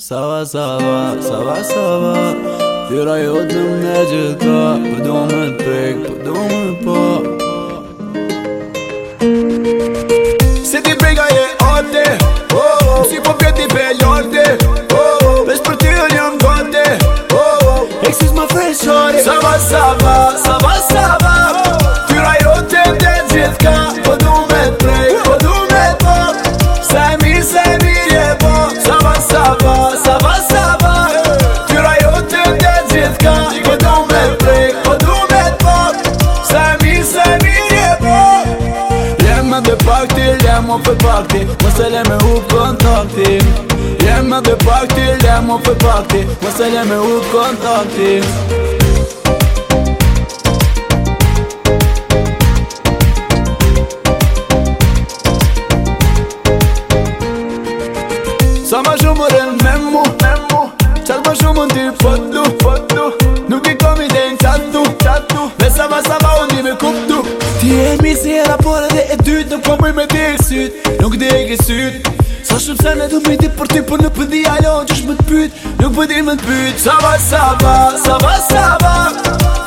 Sava sava sava سوا في ريوت نجدك بدون البريك بدون البوب Siti brega je ode oh, Si po pjeti peljorde oh, Veç për ty unë gote oh, Eksis më freshore Sava, sava, sava, sava sava, sava, sava Qyra jote të gjithka Po du me prej, po du me të pak Sa e mirë, sa e mirë e Lema dhe pakti, lema për pakti Mëse leme u kontakti Lema dhe pakti, lema për pakti Mëse leme u kontakti për e me mu Qatë pa shumë në ti pëtu po po Nuk i komi dhe në qatu Vesa vasa ba unë di me kuptu Ti e mi si e rapore dhe e dyt Nuk po mëj me di e syt Nuk di e ke syt Sa shumë se në du me di për ty Për në pëndi alo në qësh të pyt Nuk pëndi po më të pyt Sa va, sa va, sa va, sa va, sa va.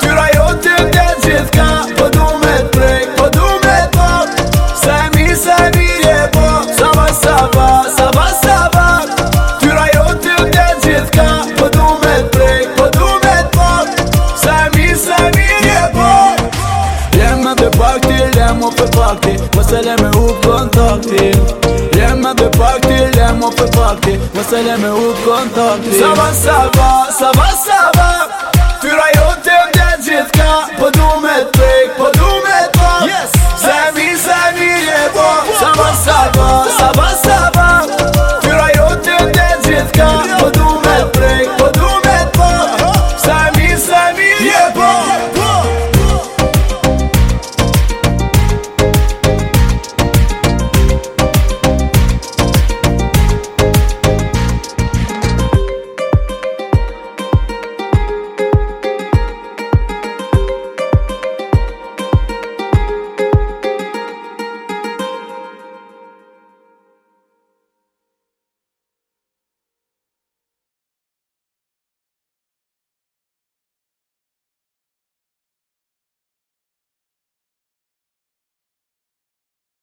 Le më përpakti, më se le me u kontakti Le më përpakti, le më përpakti Më se le me u kontakti Sava, sava, sava, sava Ty rajote dhe gjithka